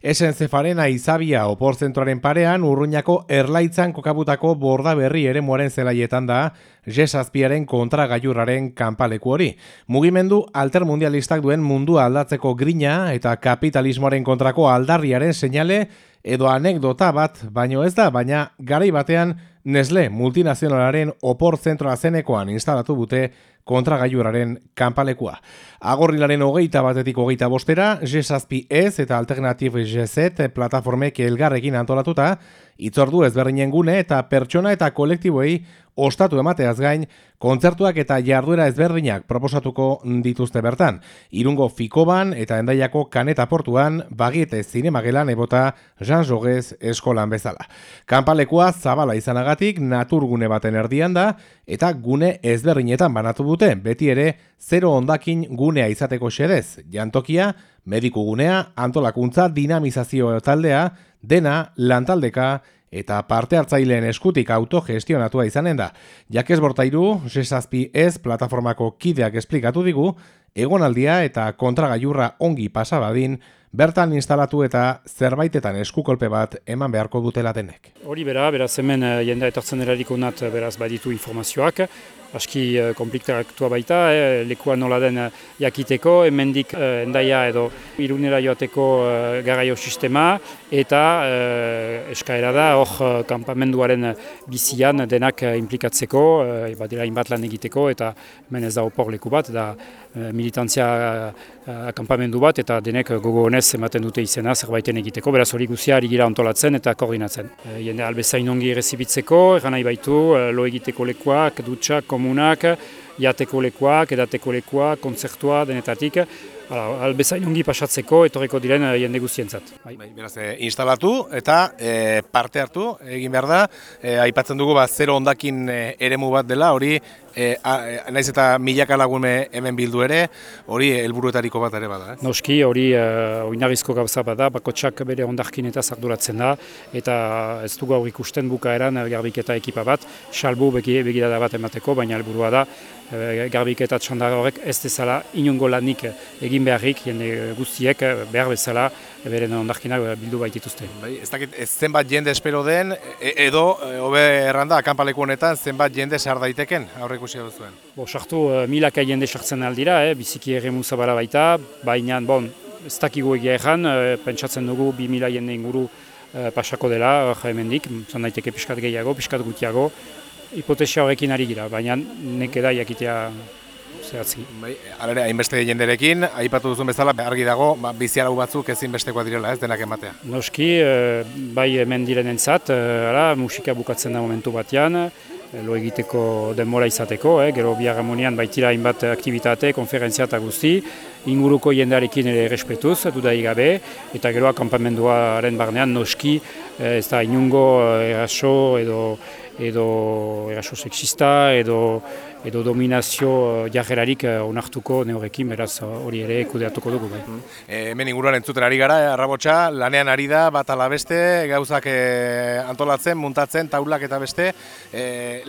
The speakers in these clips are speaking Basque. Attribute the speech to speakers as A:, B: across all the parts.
A: Esenzefarena izabia opor zentroaren parean urruñako erlaitzan kokabutako borda berri ere moaren zelaietan da jesazpiaren kontra gaiurraren kanpaleku hori. Mugimendu altermundialistak duen mundu aldatzeko grina eta kapitalismoaren kontrako aldarriaren seinale edo anekdota bat baino ez da, baina garai batean Nesle multinazionalaren opor zentroa zenekoan instalatu dute kontragaiuraren kanpalekua. Agorrilaren hogeita batetik hogeita bostera, G-Sazpi ez eta Alternativ G-Z plataformek elgarrekin antolatuta, itzordu ezberdinen gune eta pertsona eta kolektiboei ostatu emateaz gain, kontzertuak eta jarduera ezberdinak proposatuko dituzte bertan. Irungo Fikoban eta Endaiako Kaneta Portuan, bagiete zinemagelan ebota Jean Jogez eskolan bezala. Kanpalekua zabala izanagatik naturgune baten erdian da, eta gune ezberdinetan banatu dute, beti ere zero ondakin gunea izateko xedez, jantokia, mediku gunea, antolakuntza, dinamizazio taldea, dena, lantaldeka, eta parte hartzaileen eskutik autogestionatua izanen da. Jakez bortairu, sesazpi ez plataformako kideak esplikatu digu, egonaldia eta kontragaiurra ongi pasabadin, bertan instalatu eta zerbaitetan eskukolpe bat eman beharko dutela denek.
B: Hori bera, beraz hemen uh, jendea etortzen eraliko nat beraz baditu informazioak, aski uh, konpliktaktua baita, eh, lekua nola den uh, jakiteko, hemendik uh, endaia edo irunera joateko uh, garaio sistema, eta uh, eskaera da hor uh, kampamenduaren bizian denak implikatzeko, uh, badira inbat lan egiteko, eta hemen ez da opor leku bat, da militantzia akampamendu bat, eta denek gogo honez ematen dute izena zerbaiten egiteko, beraz hori guzia ari gira antolatzen eta koordinatzen. E, jende albezain ongi errezibitzeko, eran nahi baitu, lo egiteko lekuak, dutxak, komunak, jateko lekuak, edateko lekuak, kontzertua, denetatik, albezain ongi pasatzeko etorriko diren jende guztientzat.
A: Bai. bai beraz, e, instalatu eta e, parte hartu egin behar da, e, aipatzen dugu ba, zero ondakin e, eremu bat dela, hori e, naiz eta milaka lagume hemen bildu ere, hori helburuetariko bat ere bada.
B: Eh? Noski, hori uh, oinarrizko gauza bada, bakotsak bere ondarkin eta zarduratzen da, eta ez dugu aurrik ikusten bukaeran garbiketa ekipa bat, salbu begirada bat emateko, baina helburua da, garbiketa txandara horrek ez dezala inungo lanik egin beharrik, jende guztiek behar bezala beren ondarkinak bildu baitituzte.
A: Bai, ez dakit, ez zenbat jende espero den, e, edo, hobe erranda, akanpaleku honetan, zenbat jende sar daiteken, aurre ikusi duzuen?
B: Bo, sartu, milaka jende sartzen aldira, eh, biziki ere zabala baita, baina, bon, ez dakigu egia erran, pentsatzen dugu bi mila jende inguru pasako dela, hemendik, zan daiteke piskat gehiago, piskat gutiago, hipotesia horrekin ari gira, baina neke da jakitea zehatzi.
A: Bai, alare, hainbeste jenderekin, aipatu duzun bezala, argi dago, ba, bizialau batzuk ezin bestekoa direla, ez denak ematea.
B: Noski, bai hemen diren entzat, musika bukatzen da momentu batean, lo egiteko denbora izateko, eh? gero bihar baitira hainbat aktivitate, konferentzia eta guzti, inguruko jendearekin ere respetuz, dudai gabe, eta gero akampamenduaren barnean noski, eh, ez da inungo eh, eraso edo, edo eraso sexista edo, edo dominazio eh, jarrerarik onartuko neorekin, beraz hori ere kudeatuko dugu. Bai.
A: E, hemen inguruan entzuten ari gara, arrabotxa, lanean ari da, bat ala beste, gauzak antolatzen, muntatzen, taulak eta beste,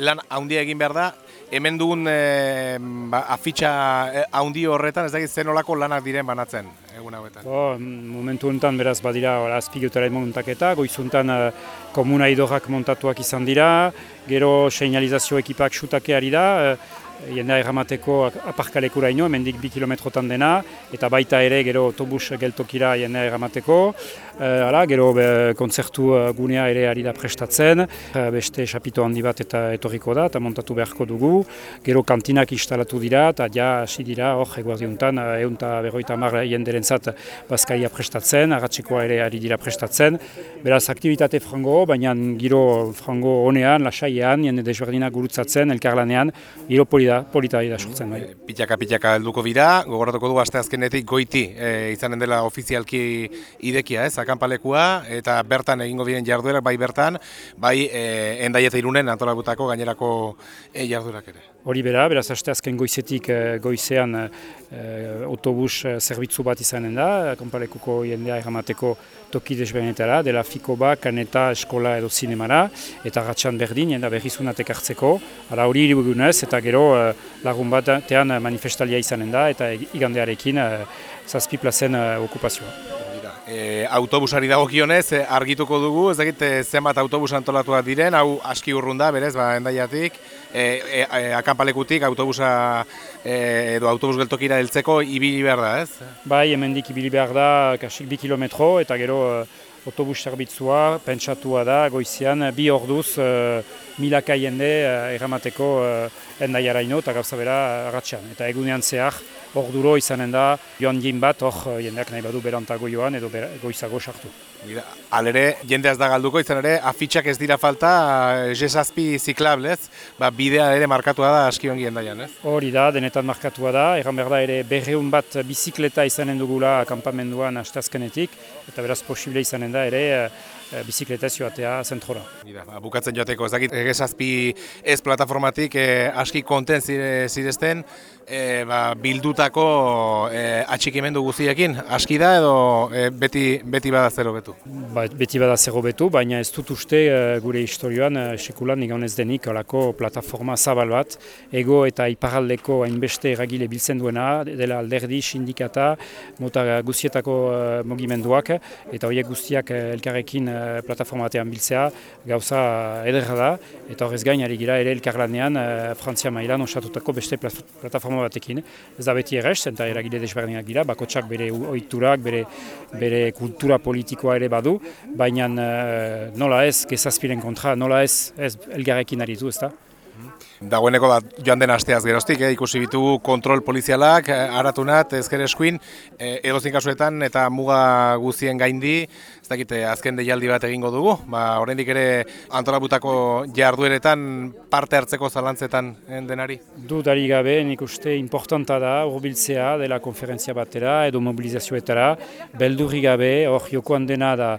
A: lan handia egin behar da, hemen dugun e, ba, afitxa eh, handi horretan ez dakit zen olako lanak diren banatzen egun hauetan.
B: Bo, momentu honetan beraz badira azpigutaren montaketa, goizuntan uh, komuna idorrak montatuak izan dira, gero seinalizazio ekipak xutakeari da, jendea erramateko aparkalekura ino, hemendik bi kilometrotan dena, eta baita ere gero autobus geltokira jendea erramateko. E, ala, gero be, kontzertu eh, gunea ere ari da prestatzen, e, beste xapito handi bat eta etorriko da, eta montatu beharko dugu. Gero kantinak instalatu dira, eta ja hasi dira, hor, eguardi honetan, egun eta berroita mar jenderen zat bazkaria prestatzen, agatxikoa ere ari dira prestatzen. Beraz, aktivitate frango, baina giro frango honean, lasaian, jende desberdinak gurutzatzen, elkarlanean, giro poli da, polita da sortzen bai.
A: Eh, pitaka pitaka helduko bira, gogoratuko du aste azkenetik goiti e, izanen dela ofizialki idekia, ez, akanpalekua eta bertan egingo diren jarduerak bai bertan, bai e, endaieta irunen antolabutako gainerako e, jarduerak ere.
B: Hori bera, beraz aste azken goizetik goizean e, autobus zerbitzu bat izanen da, akanpalekuko jendea erramateko toki desbenetara, dela fiko ba, kaneta, eskola edo zinemara, eta ratxan berdin, jenda berrizunatek hartzeko, ara hori hiribugunez, eta gero Eh, lagun bat tean manifestalia izanen da eta igandearekin uh, zazpi plazen okupazioa.
A: E, autobusari dagokionez argituko dugu, ez dakit zenbat autobus antolatuak diren, hau aski urrun da, berez, ba, endaiatik, e, e, akampalekutik autobusa e, edo autobus geltokira heltzeko ibili behar da, ez?
B: Bai, hemendik ibili behar da, kasik bi kilometro, eta gero autobus zerbitzua, pentsatua da, goizian, bi orduz, e, milaka jende e, erramateko e, endaiaraino, eta gauza bera, ratxan. Eta egunean zehar, orduro izanen da joan jin bat, hor jendeak nahi badu berantago joan edo goizago sartu.
A: Alere, jende ez da galduko, izan ere, afitxak ez dira falta, jesazpi ziklablez, ba, bidea ere markatua da aski ongi endaian, ez?
B: Hori da, denetan markatua da, erran behar da ere berreun bat bizikleta izanen dugula kampamenduan astazkenetik, eta beraz posible izanen da ere e, bizikleta zioatea zentrora.
A: Ba, bukatzen joateko, ez dakit, jesazpi ez plataformatik e, aski konten zirezten, e, ba, bildutako e, atxikimendu guziekin, aski da edo e, beti, beti bada zero betu?
B: Ba, beti bada zero betu, baina ez dut uste gure historioan uh, sekulan ez denik alako plataforma zabal bat, ego eta iparaldeko hainbeste eragile biltzen duena, dela alderdi, sindikata, mota guztietako uh, mogimenduak, eta horiek guztiak elkarrekin uh, plataforma batean biltzea, gauza ederra da, eta horrez gain ari gira ere elkarlanean uh, Frantzia mailan osatutako beste plataforma batekin. Ez da beti errez, eta eragile desberdinak gira, bakotsak bere oiturak, bere, bere kultura politikoa ere badu, baina uh, nola ez, gezazpiren kontra, nola ez, ez elgarrekin aritu, ez da?
A: Dagoeneko da joan den asteaz geroztik, eh, ikusi bitugu kontrol polizialak, eh, aratunat, ezker eskuin, eh, edozin kasuetan eta muga guzien gaindi, ez dakite azken deialdi bat egingo dugu, ba, oraindik ere antolabutako jardueretan parte hartzeko zalantzetan eh, denari?
B: Du dari gabe, nik uste importanta da urbiltzea dela konferentzia batera edo mobilizazioetara, beldurri gabe, hor jokoan dena da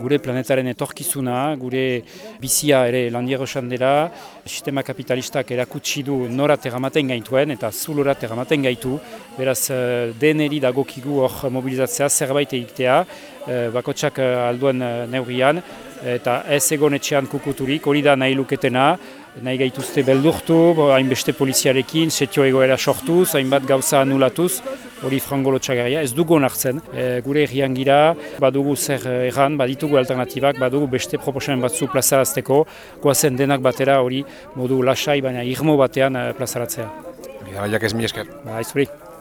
B: gure planetaren etorkizuna, gure bizia ere landiero dela, sistema kapitalistak erakutsi du nora teramaten gaituen eta zulora teramaten gaitu. Beraz, eh, deneri dagokigu hor mobilizatzea, zerbait egitea, eh, bakotsak eh, alduen neurian, eta ez egon etxean kukuturik, hori da nahi luketena, nahi gaituzte beldurtu, hainbeste poliziarekin, setio egoera sortuz, hainbat gauza anulatuz, hori frangolo txagarria, ez dugu onartzen. E, gure errian gira, badugu zer erran, baditugu alternatibak, badugu beste proposamen batzu plazarazteko, goazen denak batera hori modu lasai, baina irmo batean plazaratzea.
A: Bida, baiak ez mi esker.
B: Ba,